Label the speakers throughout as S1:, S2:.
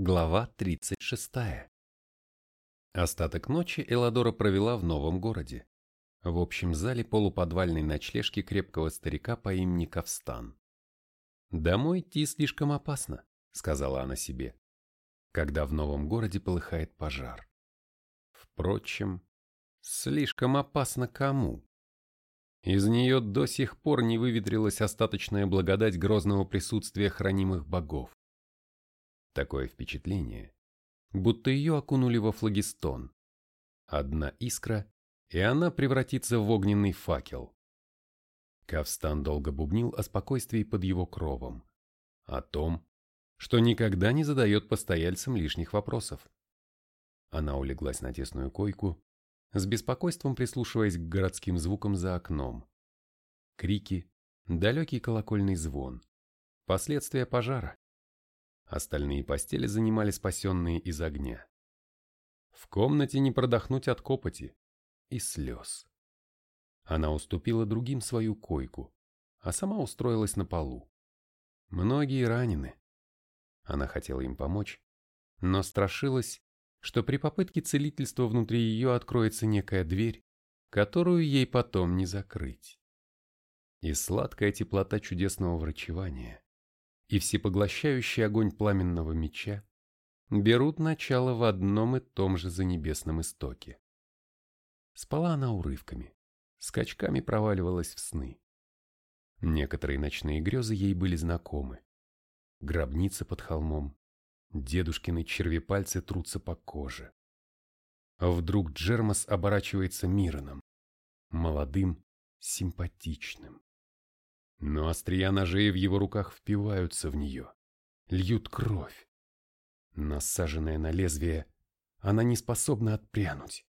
S1: Глава 36. Остаток ночи Эладора провела в новом городе, в общем зале полуподвальной ночлежки крепкого старика по имени Ковстан. «Домой идти слишком опасно», — сказала она себе, когда в новом городе полыхает пожар. Впрочем, слишком опасно кому? Из нее до сих пор не выветрилась остаточная благодать грозного присутствия хранимых богов. Такое впечатление, будто ее окунули во флагистон. Одна искра, и она превратится в огненный факел. Кавстан долго бубнил о спокойствии под его кровом, о том, что никогда не задает постояльцам лишних вопросов. Она улеглась на тесную койку, с беспокойством прислушиваясь к городским звукам за окном. Крики, далекий колокольный звон, последствия пожара. Остальные постели занимали спасенные из огня. В комнате не продохнуть от копоти и слез. Она уступила другим свою койку, а сама устроилась на полу. Многие ранены. Она хотела им помочь, но страшилась, что при попытке целительства внутри ее откроется некая дверь, которую ей потом не закрыть. И сладкая теплота чудесного врачевания, и всепоглощающий огонь пламенного меча берут начало в одном и том же занебесном истоке. Спала она урывками, скачками проваливалась в сны. Некоторые ночные грезы ей были знакомы. Гробница под холмом, дедушкины червепальцы трутся по коже. А вдруг Джермас оборачивается Мироном, молодым, симпатичным. Но острия ножей в его руках впиваются в нее, льют кровь. Насаженная на лезвие, она не способна отпрянуть,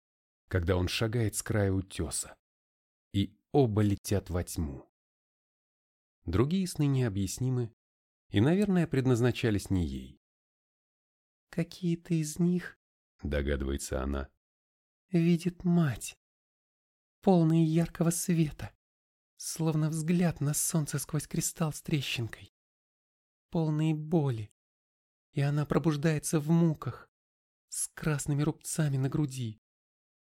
S1: когда он шагает с края утеса, и оба летят во тьму. Другие сны необъяснимы и, наверное, предназначались не ей.
S2: «Какие-то из них, — догадывается она, — видит мать, полные яркого света, словно взгляд на солнце сквозь кристалл с трещинкой, полные боли, и она пробуждается в муках, с красными рубцами на груди,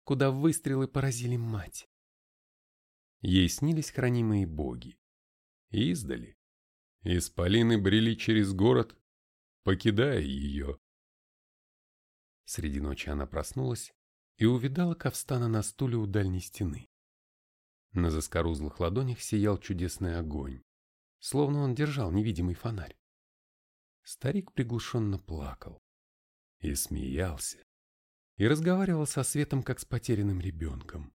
S2: куда выстрелы поразили мать.
S1: Ей снились хранимые боги. Издали. Исполины брели через город, покидая ее. Среди ночи она проснулась и увидала Ковстана на стуле у дальней стены. На заскорузлых ладонях сиял чудесный огонь, словно он держал невидимый фонарь. Старик приглушенно плакал и смеялся, и разговаривал со светом, как с потерянным ребенком.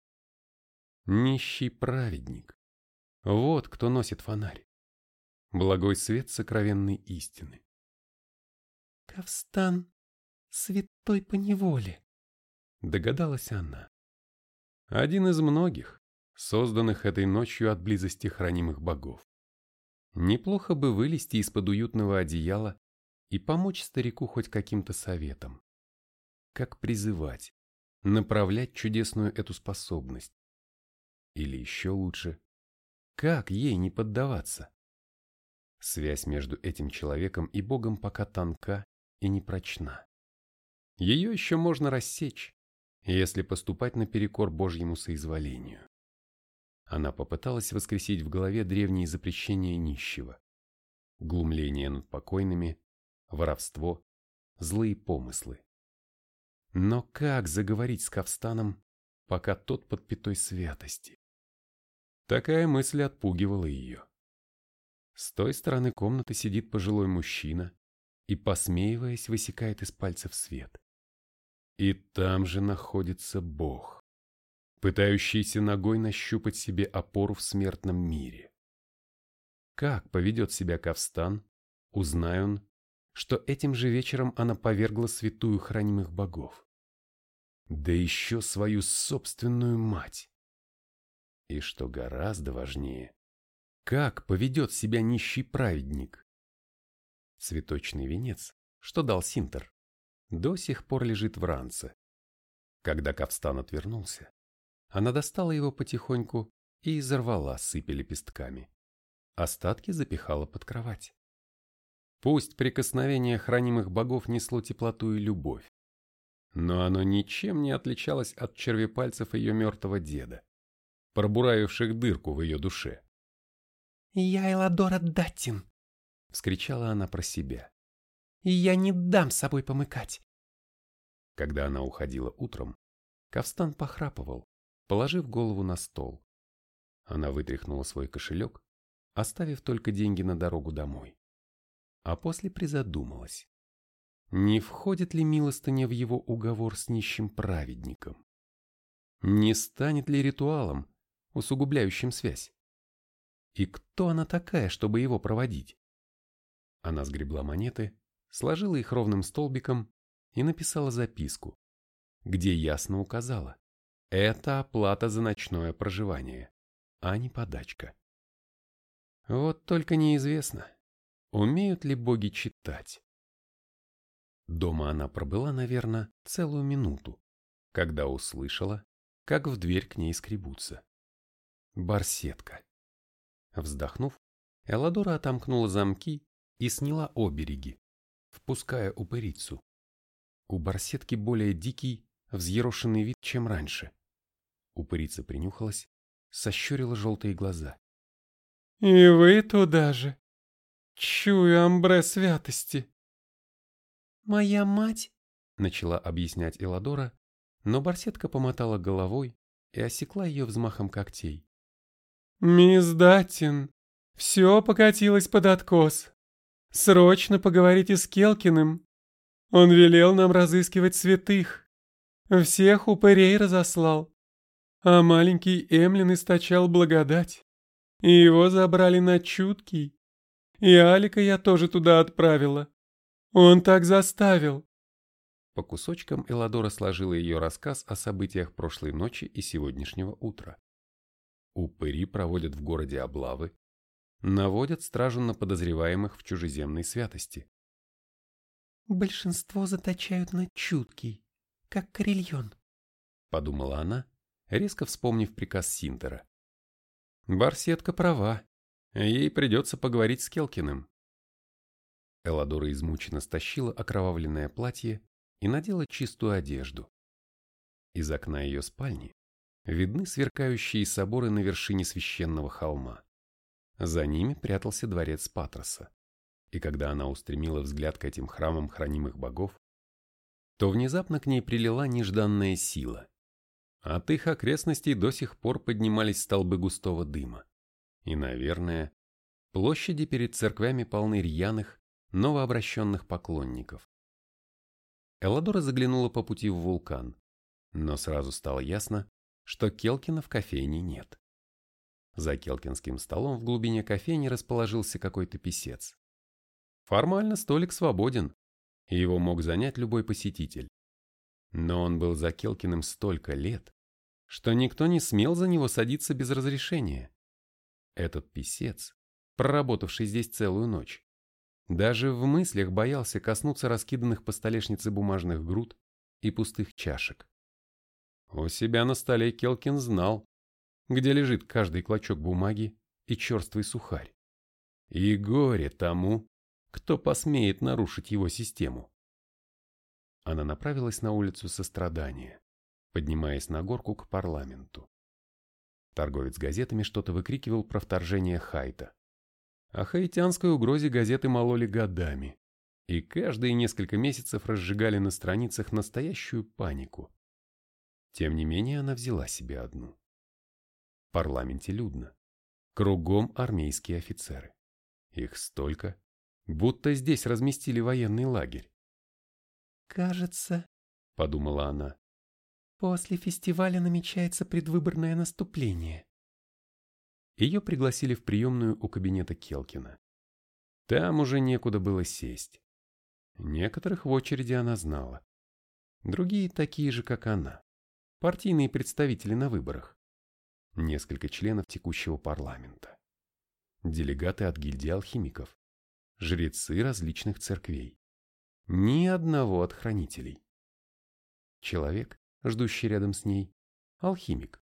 S1: Нищий праведник. Вот кто носит фонарь. Благой свет сокровенной истины.
S2: Ковстан святой по неволе,
S1: догадалась она. Один из многих, созданных этой ночью от близости хранимых богов. Неплохо бы вылезти из-под уютного одеяла и помочь старику хоть каким-то советом. Как призывать, направлять чудесную эту способность. Или еще лучше, как ей не поддаваться? Связь между этим человеком и Богом пока тонка и непрочна. Ее еще можно рассечь, если поступать наперекор Божьему соизволению. Она попыталась воскресить в голове древние запрещения нищего. Глумление над покойными, воровство, злые помыслы. Но как заговорить с Кавстаном, пока тот под пятой святости? Такая мысль отпугивала ее. С той стороны комнаты сидит пожилой мужчина и, посмеиваясь, высекает из пальцев свет. И там же находится Бог пытающийся ногой нащупать себе опору в смертном мире. Как поведет себя Кавстан, узнай он, что этим же вечером она повергла святую хранимых богов. Да еще свою собственную мать. И что гораздо важнее, как поведет себя нищий праведник. Цветочный венец, что дал Синтер, до сих пор лежит в ранце. Когда Кавстан отвернулся, она достала его потихоньку и изорвала сыпи лепестками. Остатки запихала под кровать. Пусть прикосновение хранимых богов несло теплоту и любовь, но оно ничем не отличалось от червепальцев ее мертвого деда, пробуравивших дырку в ее душе.
S2: «Я Эладора Даттин!» — вскричала она про себя. «Я не дам собой помыкать!»
S1: Когда она уходила утром, Ковстан похрапывал, положив голову на стол. Она вытряхнула свой кошелек, оставив только деньги на дорогу домой. А после призадумалась. Не входит ли милостыня в его уговор с нищим праведником? Не станет ли ритуалом, усугубляющим связь? И кто она такая, чтобы его проводить? Она сгребла монеты, сложила их ровным столбиком и написала записку, где ясно указала. Это оплата за ночное проживание, а не подачка. Вот только неизвестно, умеют ли боги читать. Дома она пробыла, наверное, целую минуту, когда услышала, как в дверь к ней скребутся. Барсетка. Вздохнув, Эладора отомкнула замки и сняла обереги, впуская упырицу. У барсетки более дикий, взъерошенный вид, чем раньше. Упырица принюхалась, сощурила желтые глаза.
S2: «И вы туда же? Чую амбре святости!» «Моя мать!» — начала объяснять Эладора, но барсетка помотала головой и осекла ее взмахом когтей. «Мисс Даттин, все покатилось под откос. Срочно поговорите с Келкиным. Он велел нам разыскивать святых. Всех упырей разослал. А маленький Эмлин источал благодать. И его забрали на чуткий. И Алика я тоже туда отправила. Он так заставил.
S1: По кусочкам Эладора сложила ее рассказ о событиях прошлой ночи и сегодняшнего утра. Упыри проводят в городе облавы, наводят стражу на подозреваемых в чужеземной святости.
S2: «Большинство заточают на чуткий, как карельон», —
S1: подумала она, резко вспомнив приказ Синтера. Барсетка права, ей придется поговорить с Келкиным. Эладора измученно стащила окровавленное платье и надела чистую одежду. Из окна ее спальни видны сверкающие соборы на вершине священного холма. За ними прятался дворец Патроса. И когда она устремила взгляд к этим храмам хранимых богов, то внезапно к ней прилила нежданная сила. От их окрестностей до сих пор поднимались столбы густого дыма. И, наверное, площади перед церквями полны рьяных, новообращенных поклонников. Эладора заглянула по пути в вулкан, но сразу стало ясно, что Келкина в кофейне нет. За келкинским столом в глубине кофейни расположился какой-то писец. Формально столик свободен, и его мог занять любой посетитель. Но он был за Келкиным столько лет, что никто не смел за него садиться без разрешения. Этот писец, проработавший здесь целую ночь, даже в мыслях боялся коснуться раскиданных по столешнице бумажных груд и пустых чашек. У себя на столе Келкин знал, где лежит каждый клочок бумаги и черствый сухарь. И горе тому, кто посмеет нарушить его систему. Она направилась на улицу сострадания, поднимаясь на горку к парламенту. Торговец газетами что-то выкрикивал про вторжение Хайта. О хаитянской угрозе газеты мололи годами, и каждые несколько месяцев разжигали на страницах настоящую панику. Тем не менее она взяла себе одну. В парламенте людно. Кругом армейские офицеры. Их столько, будто здесь разместили военный лагерь.
S2: «Кажется», — подумала она, — «после фестиваля намечается предвыборное наступление».
S1: Ее пригласили в приемную у кабинета Келкина. Там уже некуда было сесть. Некоторых в очереди она знала. Другие такие же, как она. Партийные представители на выборах. Несколько членов текущего парламента. Делегаты от гильдии алхимиков. Жрецы различных церквей. Ни одного от хранителей. Человек, ждущий рядом с ней, алхимик,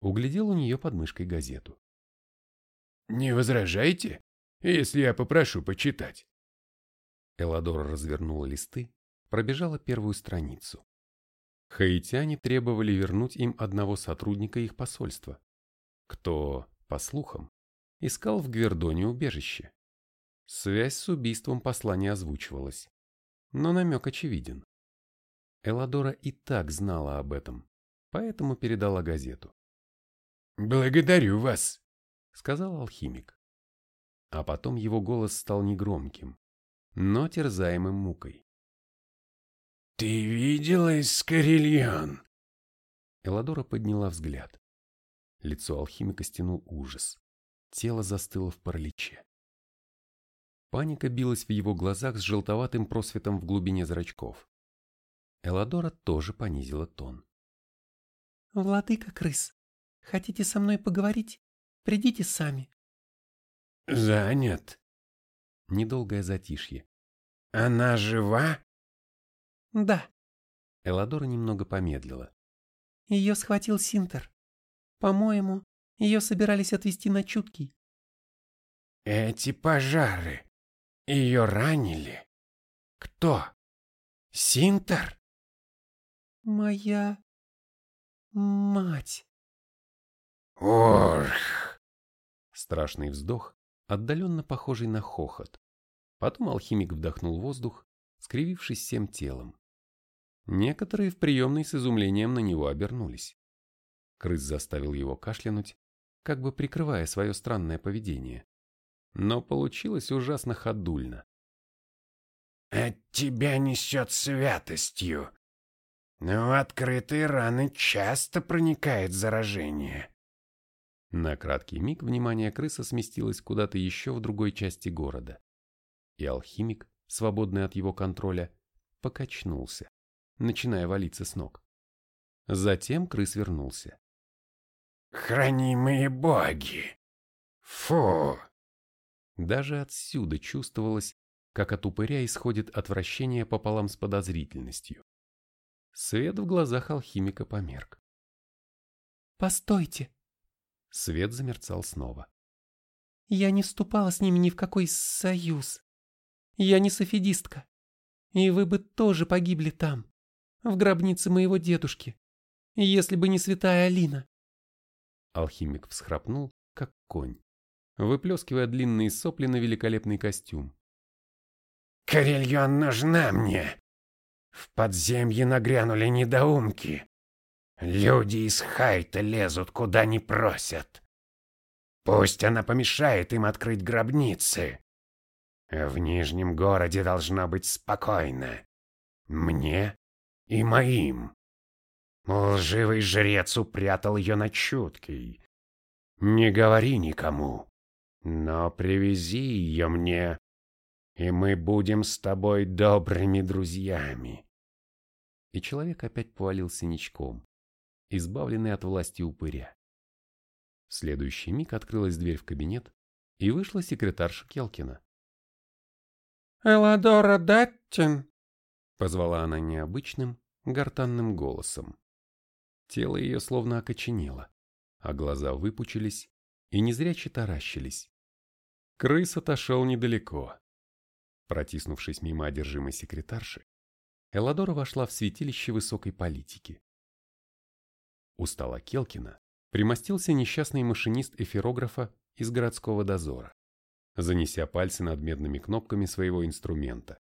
S1: углядел у нее под мышкой газету.
S3: «Не возражаете, если я попрошу почитать?»
S1: Эладора развернула листы, пробежала первую страницу. Хаитяне требовали вернуть им одного сотрудника их посольства, кто, по слухам, искал в Гвердоне убежище. Связь с убийством посла не озвучивалась, но намек очевиден. Эладора и так знала об этом, поэтому передала газету.
S3: «Благодарю вас», — сказал алхимик.
S1: А потом его голос стал негромким, но терзаемым мукой.
S3: «Ты видела Искарильон?»
S1: Эладора подняла взгляд. Лицо алхимика стянул ужас. Тело застыло в параличе. Паника билась в его глазах с желтоватым просветом в глубине зрачков. Эладора тоже понизила тон.
S2: «Владыка крыс, хотите со мной поговорить? Придите сами».
S3: «Занят».
S1: Недолгое затишье.
S3: «Она жива?»
S2: «Да».
S1: Эладора немного помедлила.
S2: «Ее схватил Синтер. По-моему, ее собирались отвезти на чуткий».
S3: «Эти пожары ее ранили? Кто? Синтер?»
S2: «Моя... мать».
S3: «Орх!»
S1: Страшный вздох, отдаленно похожий на хохот. Потом алхимик вдохнул воздух, скривившись всем телом. Некоторые в приемной с изумлением на него обернулись. Крыс заставил его кашлянуть, как бы прикрывая свое странное поведение. Но получилось ужасно ходульно.
S3: «От тебя несет святостью. Но в открытые раны часто проникает заражение».
S1: На краткий миг внимание крыса сместилось куда-то еще в другой части города. И алхимик, свободный от его контроля, покачнулся начиная валиться с ног. Затем крыс вернулся.
S3: «Хранимые боги! Фу!»
S1: Даже отсюда чувствовалось, как от упыря исходит отвращение пополам с подозрительностью. Свет в глазах алхимика померк.
S2: «Постойте!»
S1: Свет замерцал снова.
S2: «Я не вступала с ними ни в какой союз. Я не софидистка. И вы бы тоже погибли там в гробнице моего дедушки, если бы не святая Алина.
S1: Алхимик всхрапнул, как конь, выплескивая длинные сопли на великолепный костюм.
S3: «Карельон нужна мне! В подземье нагрянули недоумки. Люди из Хайта лезут, куда не просят. Пусть она помешает им открыть гробницы. В Нижнем городе должна быть спокойно. Мне и моим. Лживый жрец упрятал ее на чуткий. Не говори никому, но привези ее мне, и мы будем с тобой добрыми друзьями.
S1: И человек опять повалился ничком, избавленный от власти упыря. В следующий миг открылась дверь в кабинет, и вышла секретарша Келкина.
S2: «Эладора Даттин!»
S1: Позвала она необычным, гортанным голосом. Тело ее словно окоченело, а глаза выпучились и незряче таращились. Крыс отошел недалеко. Протиснувшись мимо одержимой секретарши, Эладора вошла в святилище высокой политики. У стола Келкина примостился несчастный машинист эфирографа из городского дозора, занеся пальцы над медными кнопками своего инструмента.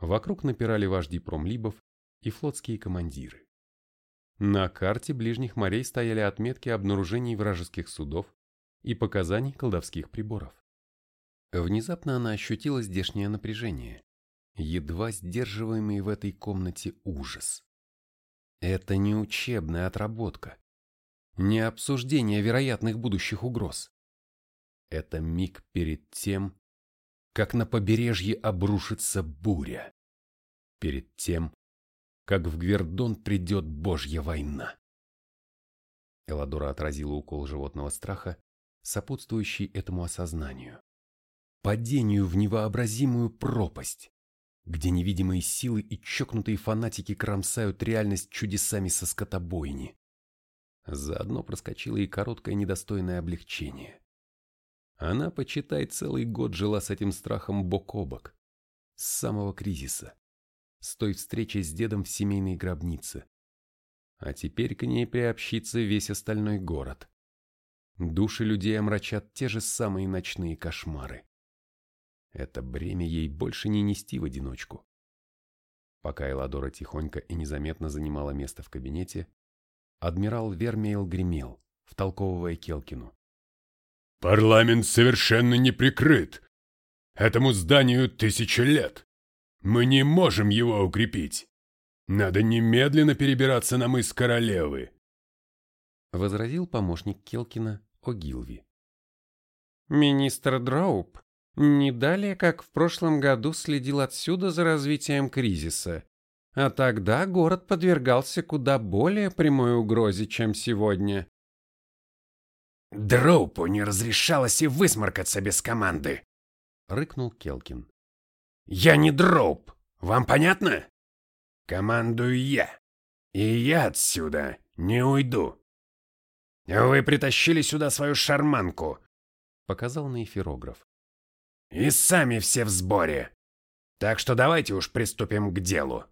S1: Вокруг напирали вожди промлибов и флотские командиры. На карте ближних морей стояли отметки обнаружений вражеских судов и показаний колдовских приборов. Внезапно она ощутила здешнее напряжение, едва сдерживаемый в этой комнате ужас. Это не учебная отработка, не обсуждение вероятных будущих угроз. Это миг перед тем, как на побережье обрушится буря. Перед тем, как в Гвердон придет Божья война. Эладора отразила укол животного страха, сопутствующий этому осознанию. Падению в невообразимую пропасть, где невидимые силы и чокнутые фанатики кромсают реальность чудесами со скотобойни. Заодно проскочило и короткое недостойное облегчение. Она, почитай, целый год жила с этим страхом бок о бок, С самого кризиса. С той встречи с дедом в семейной гробнице. А теперь к ней приобщится весь остальной город. Души людей омрачат те же самые ночные кошмары. Это бремя ей больше не нести в одиночку. Пока Эладора тихонько и незаметно занимала место в кабинете, адмирал Вермейл гремел, втолковывая Келкину.
S4: «Парламент совершенно не прикрыт. Этому зданию тысячи лет. Мы не можем его укрепить. Надо немедленно перебираться на мыс Королевы», —
S1: возразил помощник Келкина Огилви.
S2: «Министр Дроуп не далее, как в прошлом году следил отсюда за развитием кризиса, а тогда город подвергался куда более прямой угрозе, чем сегодня».
S3: «Дроупу не разрешалось и высморкаться без команды», — рыкнул Келкин. «Я не Дроуп, вам понятно? Командую я, и я отсюда не уйду. Вы притащили сюда свою шарманку», — показал на эфирограф. «И сами все в сборе. Так что давайте уж приступим к делу».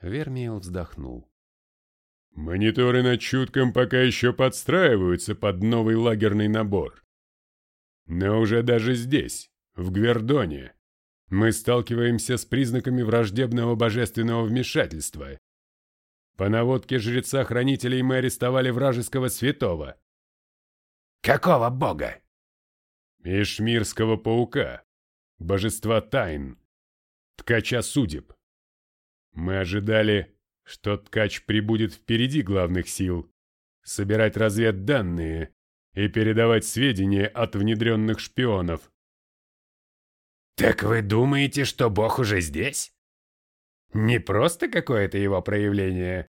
S1: Вермиел вздохнул.
S4: Мониторы на чутком пока еще подстраиваются под новый лагерный набор. Но уже даже здесь, в Гвердоне, мы сталкиваемся с признаками враждебного божественного вмешательства. По наводке жреца-хранителей мы арестовали вражеского святого.
S3: Какого бога?
S4: Ишмирского паука, божества тайн, ткача судеб. Мы ожидали, что ткач прибудет впереди главных сил, собирать разведданные и передавать сведения от внедренных шпионов.
S3: «Так вы думаете, что Бог уже здесь? Не просто какое-то его проявление?»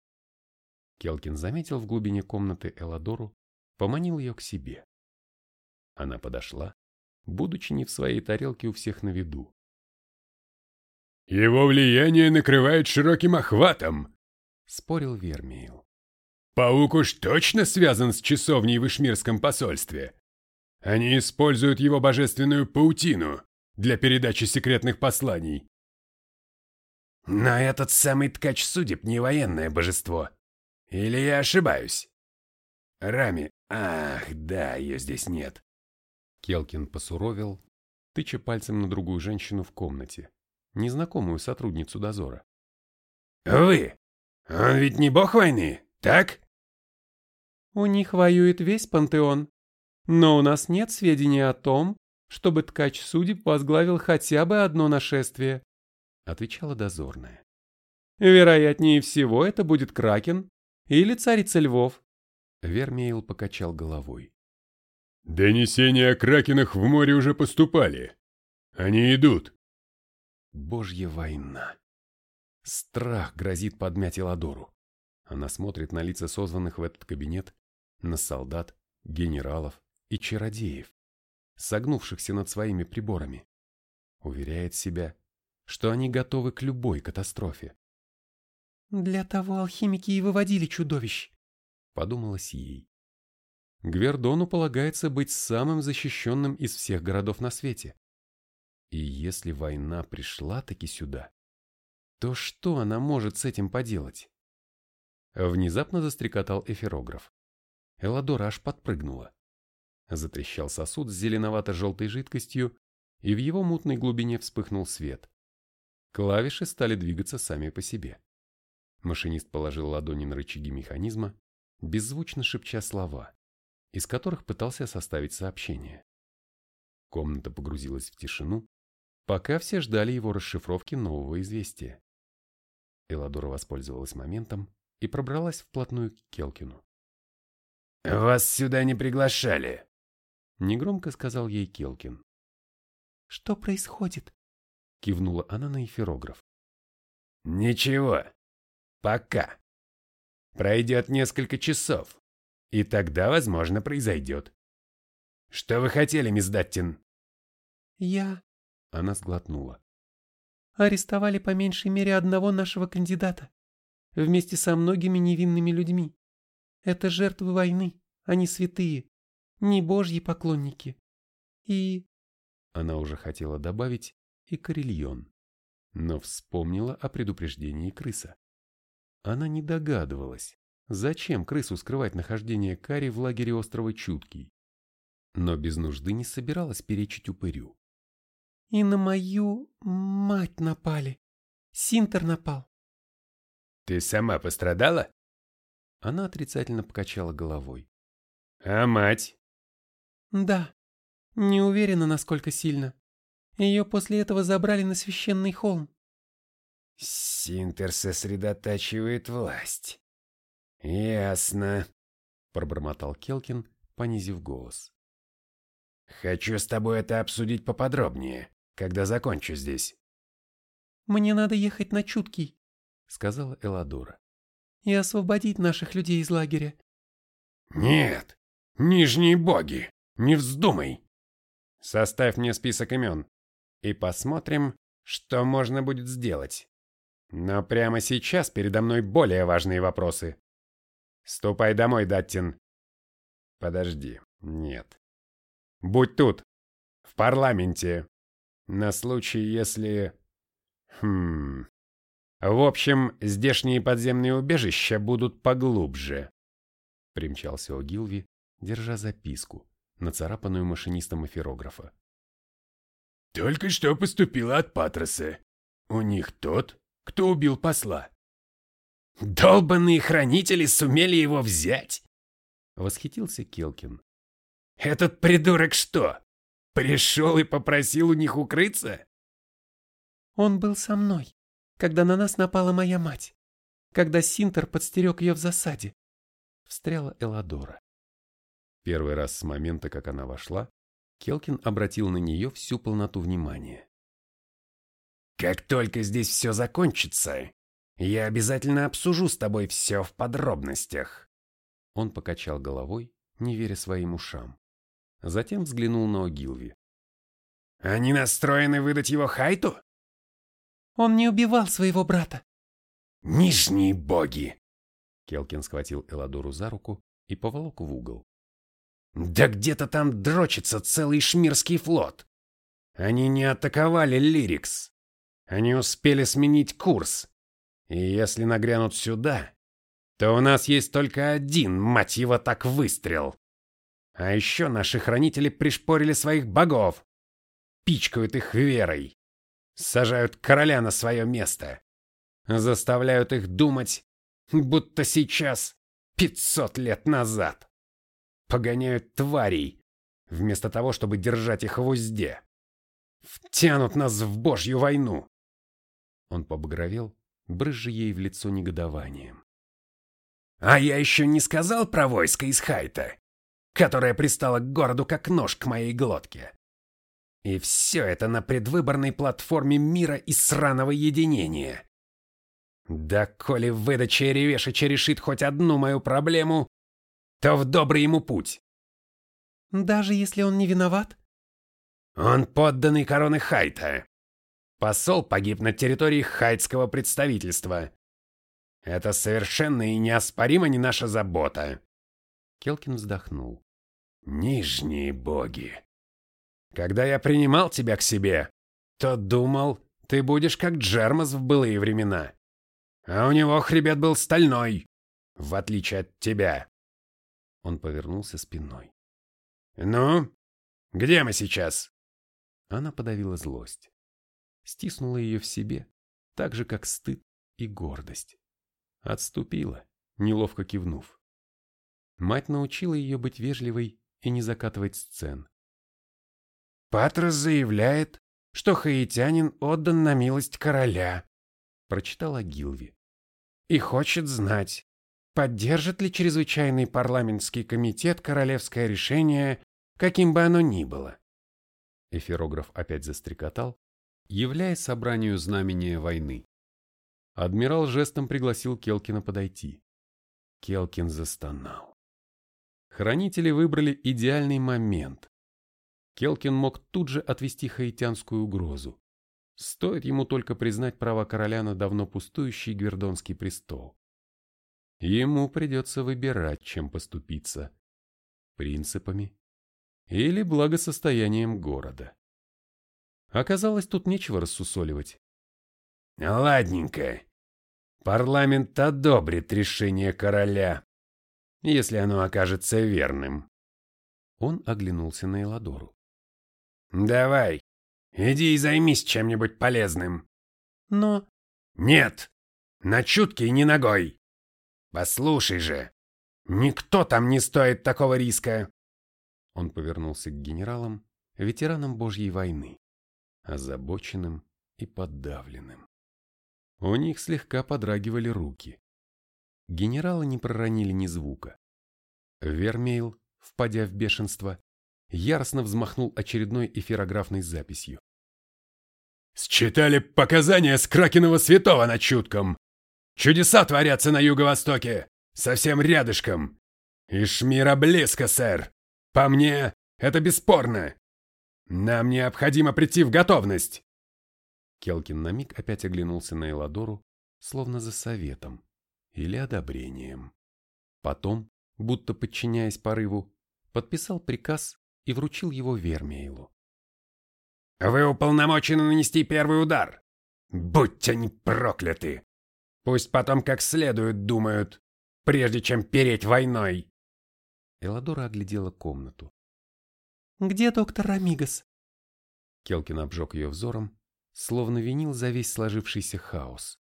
S1: Келкин заметил в глубине комнаты Эладору, поманил ее к себе. Она подошла, будучи не в своей тарелке у всех на виду.
S4: «Его влияние накрывает широким охватом», —
S1: спорил Вермиил.
S4: «Паук уж точно связан с часовней в Ишмирском посольстве. Они используют его божественную паутину для передачи секретных посланий».
S3: «Но этот самый ткач судеб не военное божество. Или я ошибаюсь?» «Рами... Ах, да, ее здесь нет».
S1: Келкин посуровил, тыча пальцем на другую женщину в комнате, незнакомую сотрудницу дозора.
S3: «Вы! Он ведь не бог войны, так?
S2: У них воюет весь пантеон. Но у нас нет сведений о том, чтобы ткач судеб возглавил хотя бы одно нашествие,
S1: отвечала дозорная.
S2: Вероятнее всего это будет Кракен или царица львов.
S1: Вермейл покачал головой.
S4: Донесения о кракенах в море уже поступали. Они идут.
S1: Божья война. Страх грозит подмять Эладору. Она смотрит на лица созванных в этот кабинет, на солдат, генералов и чародеев, согнувшихся над своими приборами. Уверяет себя, что они готовы к любой катастрофе.
S2: «Для того алхимики и выводили чудовищ», —
S1: подумалось ей. Гвердону полагается быть самым защищенным из всех городов на свете. И если война пришла таки сюда, то что она может с этим поделать? Внезапно застрекотал эфирограф. Эладора аж подпрыгнула. Затрещал сосуд с зеленовато-желтой жидкостью, и в его мутной глубине вспыхнул свет. Клавиши стали двигаться сами по себе. Машинист положил ладони на рычаги механизма, беззвучно шепча слова, из которых пытался составить сообщение. Комната погрузилась в тишину, пока все ждали его расшифровки нового известия. Эладора воспользовалась моментом и пробралась вплотную к Келкину.
S3: «Вас сюда не приглашали», —
S1: негромко сказал ей Келкин.
S2: «Что происходит?»
S1: — кивнула она на эфирограф.
S3: «Ничего. Пока. Пройдет несколько часов, и тогда, возможно, произойдет. Что вы хотели, мисс Даттин?»
S2: «Я...»
S1: — она сглотнула
S2: арестовали по меньшей мере одного нашего кандидата, вместе со многими невинными людьми. Это жертвы войны, они святые, не божьи поклонники. И...
S1: Она уже хотела добавить и Карельон. но вспомнила о предупреждении крыса. Она не догадывалась, зачем крысу скрывать нахождение Кари в лагере острова Чуткий, но без нужды не собиралась перечить упырю.
S2: «И на мою мать напали. Синтер напал».
S3: «Ты сама пострадала?»
S1: Она отрицательно покачала головой.
S3: «А мать?»
S2: «Да. Не уверена, насколько сильно. Ее после этого забрали на священный холм.
S3: Синтер сосредотачивает власть. Ясно, пробормотал Келкин, понизив голос. Хочу с тобой это обсудить поподробнее, когда закончу здесь.
S2: Мне надо ехать на Чуткий, сказала Эладора. И освободить наших людей из лагеря.
S3: Нет, нижние боги, не вздумай. Составь мне список имен и посмотрим, что можно будет сделать. Но прямо сейчас передо мной более важные вопросы. Ступай домой, Даттин. Подожди, нет. Будь тут, в парламенте, на случай, если... Хм... В общем, здешние подземные убежища будут поглубже. Примчался Огилви, держа записку, нацарапанную машинистом эфирографа. Только что поступила от Патроса. У них тот, кто убил посла. Долбанные хранители сумели его взять? Восхитился Келкин. Этот придурок что, пришел и попросил у них укрыться?
S2: Он был со мной, когда на нас напала моя мать, когда Синтер подстерег ее в засаде. Встряла Эладора.
S1: Первый раз с момента, как она вошла, Келкин обратил на нее всю полноту внимания.
S3: «Как только здесь все закончится, я обязательно обсужу с тобой все в подробностях».
S1: Он покачал головой, не веря своим ушам. Затем взглянул на Огилви.
S3: «Они настроены выдать его Хайту?»
S2: «Он не убивал своего брата».
S3: «Нижние боги!»
S1: Келкин схватил Эладору за руку и поволок в угол.
S3: Да где-то там дрочится целый шмирский флот. Они не атаковали Лирикс. Они успели сменить курс. И если нагрянут сюда, то у нас есть только один, мать его, так выстрел. А еще наши хранители пришпорили своих богов. Пичкают их верой. Сажают короля на свое место. Заставляют их думать, будто сейчас пятьсот лет назад погоняют тварей, вместо того, чтобы держать их в узде. Втянут нас в божью войну.
S1: Он побагровел, брызжа ей в лицо негодованием.
S3: А я еще не сказал про войско из Хайта, которое пристало к городу как нож к моей глотке. И все это на предвыборной платформе мира и сраного единения. Да коли выдача Ревешича решит хоть одну мою проблему, то в добрый ему путь.
S2: Даже если он не виноват?
S3: Он подданный короны Хайта. Посол погиб на территории хайтского представительства. Это совершенно и неоспоримо не наша забота.
S1: Келкин вздохнул.
S3: Нижние боги. Когда я принимал тебя к себе, то думал, ты будешь как Джермас в былые времена. А у него хребет был стальной, в отличие от тебя.
S1: Он повернулся спиной.
S3: «Ну, где мы сейчас?»
S1: Она подавила злость. Стиснула ее в себе, так же, как стыд и гордость. Отступила, неловко кивнув. Мать научила ее быть вежливой и не закатывать сцен.
S3: «Патрос заявляет, что хаитянин отдан на милость короля», прочитала Гилви. «И хочет знать, поддержит ли чрезвычайный парламентский комитет королевское решение, каким бы оно ни было.
S1: Эфирограф опять застрекотал, являя собранию знамения войны. Адмирал жестом пригласил Келкина подойти. Келкин застонал. Хранители выбрали идеальный момент. Келкин мог тут же отвести хаитянскую угрозу. Стоит ему только признать право короля на давно пустующий Гвердонский престол. Ему придется выбирать, чем поступиться. Принципами или благосостоянием города. Оказалось, тут нечего рассусоливать.
S3: Ладненько. Парламент одобрит решение короля, если оно окажется верным.
S1: Он оглянулся на Эладору.
S3: Давай, иди и займись чем-нибудь полезным.
S2: Но...
S3: Нет, на чуткий не ногой. Послушай же, никто там не стоит такого риска.
S1: Он повернулся к генералам, ветеранам Божьей войны, озабоченным и подавленным. У них слегка подрагивали руки. Генералы не проронили ни звука. Вермейл, впадя в бешенство, яростно взмахнул очередной эфирографной записью.
S4: «Считали показания с Кракенова Святого на чутком! Чудеса творятся на юго-востоке, совсем рядышком! Ишмира близко, сэр! По мне, это бесспорно! Нам необходимо прийти в готовность!»
S1: Келкин на миг опять оглянулся на Эладору, словно за советом или одобрением. Потом, будто подчиняясь порыву, подписал приказ и вручил его Вермейлу.
S3: «Вы уполномочены нанести первый удар! Будьте они прокляты! Пусть потом как следует думают, прежде чем переть войной!»
S1: Эладора оглядела комнату.
S2: «Где доктор Рамигас?»
S1: Келкин обжег ее взором, словно винил за весь сложившийся хаос.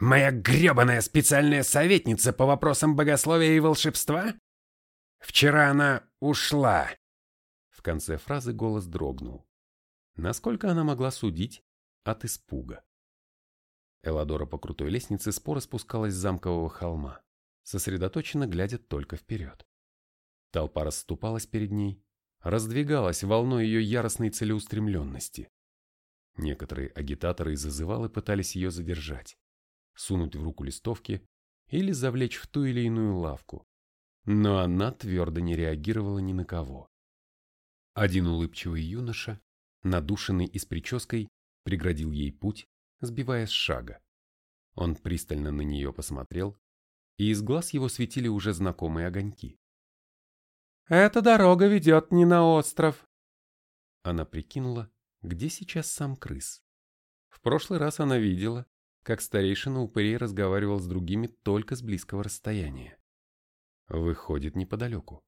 S3: «Моя гребаная специальная советница по вопросам богословия и волшебства? Вчера она ушла!»
S1: В конце фразы голос дрогнул. Насколько она могла судить от испуга? Эладора по крутой лестнице споро спускалась с замкового холма, сосредоточенно глядя только вперед. Толпа расступалась перед ней, раздвигалась волной ее яростной целеустремленности. Некоторые агитаторы и зазывалы пытались ее задержать, сунуть в руку листовки или завлечь в ту или иную лавку. Но она твердо не реагировала ни на кого. Один улыбчивый юноша, надушенный и с прической, преградил ей путь, сбивая с шага. Он пристально на нее посмотрел, и из глаз его светили уже знакомые огоньки.
S2: «Эта дорога ведет не на остров!»
S1: Она прикинула, где сейчас сам крыс. В прошлый раз она видела, как старейшина упырей разговаривал с другими только с близкого расстояния. Выходит неподалеку.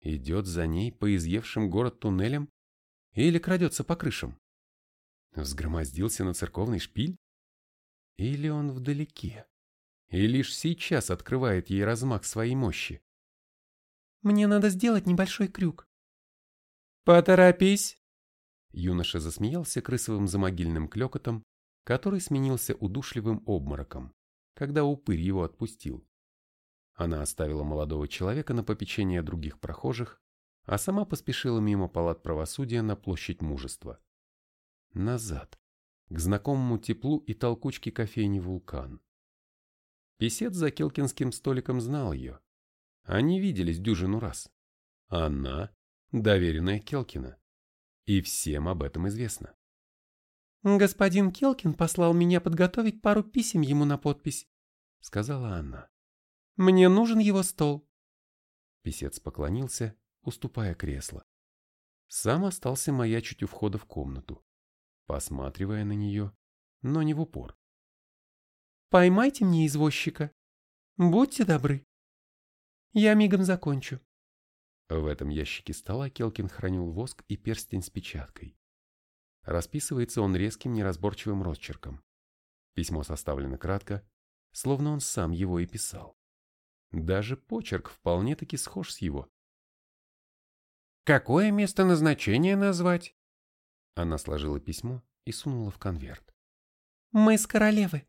S1: Идет за ней по изъевшим город туннелям или крадется по крышам? Взгромоздился на церковный шпиль? Или он вдалеке? И лишь сейчас открывает ей размах своей мощи?
S2: Мне надо сделать небольшой крюк.
S1: Поторопись! Юноша засмеялся крысовым замогильным клёкотом, который сменился удушливым обмороком, когда упырь его отпустил. Она оставила молодого человека на попечение других прохожих, а сама поспешила мимо палат правосудия на площадь мужества. Назад, к знакомому теплу и толкучке кофейни «Вулкан». Песец за келкинским столиком знал ее. Они виделись дюжину раз. Она – доверенная Келкина. И всем об этом известно.
S2: «Господин Келкин послал меня подготовить пару писем ему на подпись», — сказала она. «Мне нужен его стол».
S1: Песец поклонился, уступая кресло. Сам остался маячить у входа в комнату, посматривая на нее, но не в упор.
S2: «Поймайте мне извозчика. Будьте добры. Я мигом закончу».
S1: В этом ящике стола Келкин хранил воск и перстень с печаткой. Расписывается он резким неразборчивым росчерком. Письмо составлено кратко, словно он сам его и писал. Даже почерк вполне-таки схож с его.
S3: «Какое место назначения назвать?»
S1: Она сложила письмо и сунула в конверт.
S2: «Мы с королевы»,